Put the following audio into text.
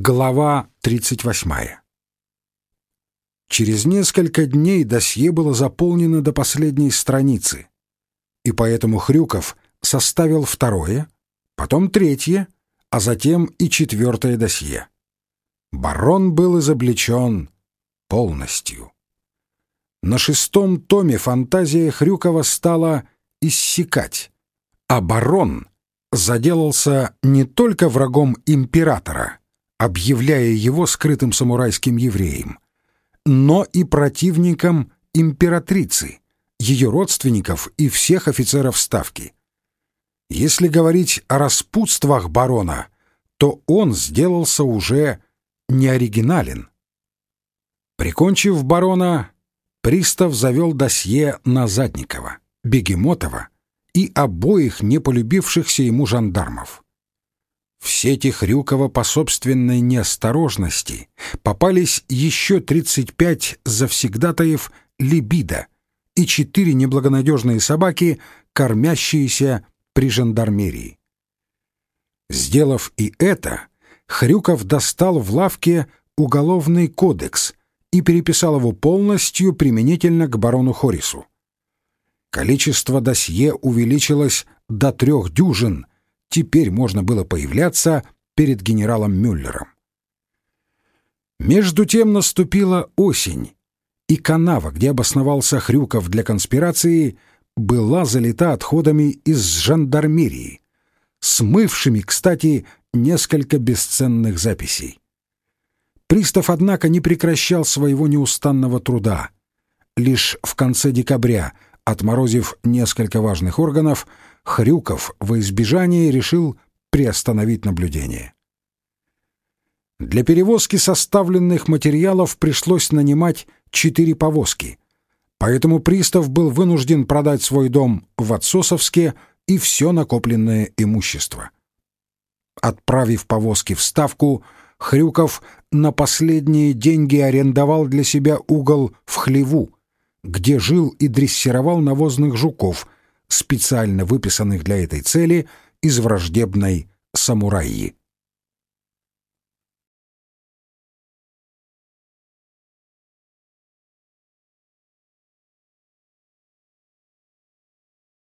Глава 38. Через несколько дней досье было заполнено до последней страницы, и поэтому Хрюков составил второе, потом третье, а затем и четвертое досье. Барон был изобличен полностью. На шестом томе фантазия Хрюкова стала иссякать, а барон заделался не только врагом императора — объявляя его скрытым самурайским евреем, но и противником императрицы, ее родственников и всех офицеров Ставки. Если говорить о распутствах барона, то он сделался уже неоригинален. Прикончив барона, пристав завел досье на Задникова, Бегемотова и обоих не полюбившихся ему жандармов. В сети Хрюкова по собственной неосторожности попались еще 35 завсегдатаев либидо и четыре неблагонадежные собаки, кормящиеся при жандармерии. Сделав и это, Хрюков достал в лавке уголовный кодекс и переписал его полностью применительно к барону Хорису. Количество досье увеличилось до трех дюжин — теперь можно было появляться перед генералом Мюллером. Между тем наступила осень, и канава, где обосновался Хрюков для конспирации, была залита отходами из жандармерии, смывшими, кстати, несколько бесценных записей. Пристав, однако, не прекращал своего неустанного труда. Лишь в конце декабря, отморозив несколько важных органов, Хрюков во избежание решил приостановить наблюдение. Для перевозки составленных материалов пришлось нанимать четыре повозки, поэтому пристав был вынужден продать свой дом в Отсосовске и все накопленное имущество. Отправив повозки в Ставку, Хрюков на последние деньги арендовал для себя угол в хлеву, где жил и дрессировал навозных жуков — специально выписанных для этой цели из враждебной самураи.